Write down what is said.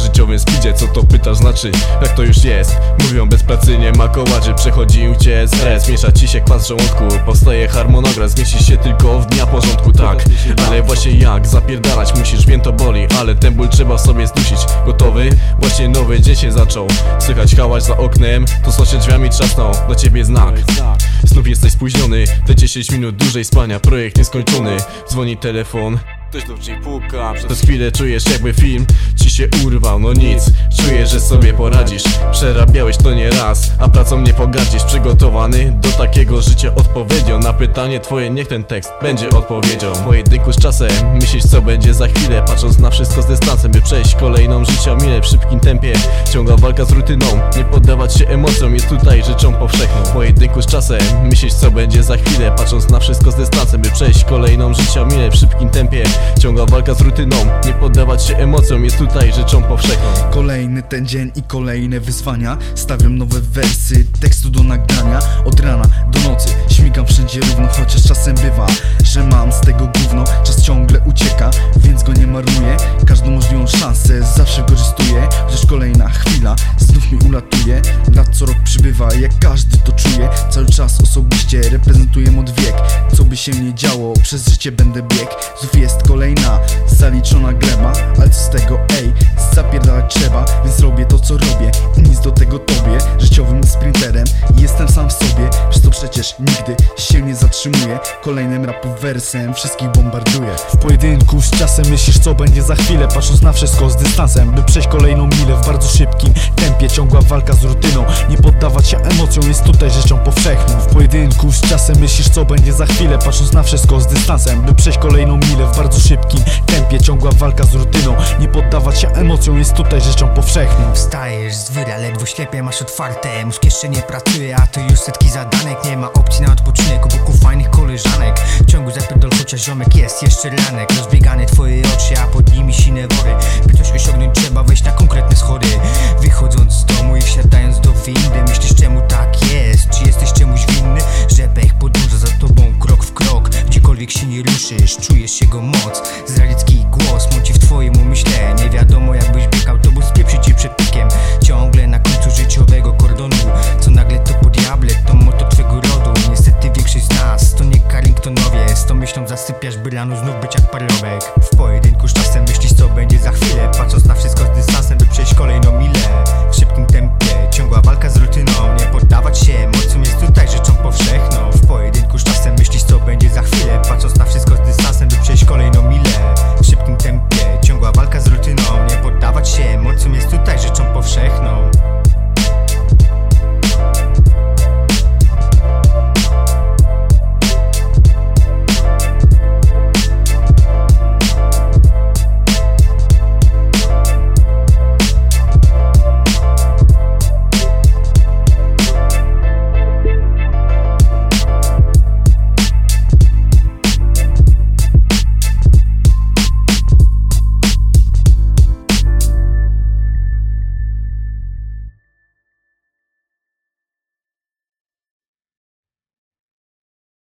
Na życiowym speedzie, co to pytasz znaczy? Jak to już jest? Mówią bez pracy nie ma kołaczy Przechodził cię stres, miesza ci się kwas w żołądku Powstaje harmonogram, zmieścisz się tylko w dnia porządku Tak, ale właśnie jak? Zapierdalać? Musisz, wiem to boli Ale ten ból trzeba sobie zdusić. Gotowy? Właśnie nowy dzień się zaczął. Słychać hałas za oknem To sąsiad drzwiami trzasnął, do ciebie znak. Znów jesteś spóźniony. Te 10 minut dłużej spania, projekt nieskończony. Dzwoni telefon Ktoś do drzwi puka Przez chwilę czujesz jakby film ci się urwał. No nic, czujesz, że sobie poradzisz. Przerabiałeś to nie raz A pracą nie pogardzisz. Przygotowany do takiego życia odpowiedzią Na pytanie twoje niech ten tekst będzie odpowiedzią. W pojedynku z czasem Myślisz co będzie za chwilę. Patrząc na wszystko z dystansem By przejść kolejną życia mile w szybkim tempie. Ciągła walka z rutyną Nie poddawać się emocjom. Jest tutaj rzeczą powszechną. W pojedynku z czasem Myślisz co będzie za chwilę. Patrząc na wszystko z dystansem By przejść kolejną życia mile w szybkim tempie Ciągła walka z rutyną Nie poddawać się emocjom Jest tutaj rzeczą powszechną. Kolejny ten dzień i kolejne wyzwania Stawiam nowe wersy tekstu do nagrania. Od rana do nocy śmigam wszędzie równo Chociaż czasem bywa, że mam z tego gówno Lat co rok przybywa, jak każdy to czuje. Cały czas osobiście reprezentuję od wiek. Co by się nie działo, przez życie będę bieg. Znów jest kolejna zaliczona gleba Ale co z tego, ej, zapierdalać trzeba Więc robię to co robię i nic do tego tobie. Życiowym przecież nigdy się nie zatrzymuję Kolejnym rapu wersem wszystkich bombarduję. W pojedynku z czasem myślisz co będzie za chwilę. Patrząc na wszystko z dystansem By przejść kolejną milę w bardzo szybkim tempie. Ciągła walka z rutyną Nie poddawać się emocjom jest tutaj rzeczą powszechną. W pojedynku z czasem myślisz co będzie za chwilę. Patrząc na wszystko z dystansem By przejść kolejną milę w bardzo szybkim ciągła walka z rutyną. Nie poddawać się emocjom jest tutaj rzeczą powszechną. Wstajesz z wyra, ledwo ślepie masz otwarte. Mózg jeszcze nie pracuje, a to już setki zadanek. Nie ma opcji na odpoczynek, obok fajnych koleżanek. W ciągu zapierdol chociaż ziomek jest jeszcze ranek. Rozbiegane twoje oczy, a pod nimi sine wory. By coś osiągnąć trzeba wejść na konkretne schody. Wychodząc z domu i wsiadając do windy Myślisz czemu tak jest, czy jesteś czemuś winny? Rzepek podąża za tobą krok w krok. Gdziekolwiek się nie ruszysz, czujesz się go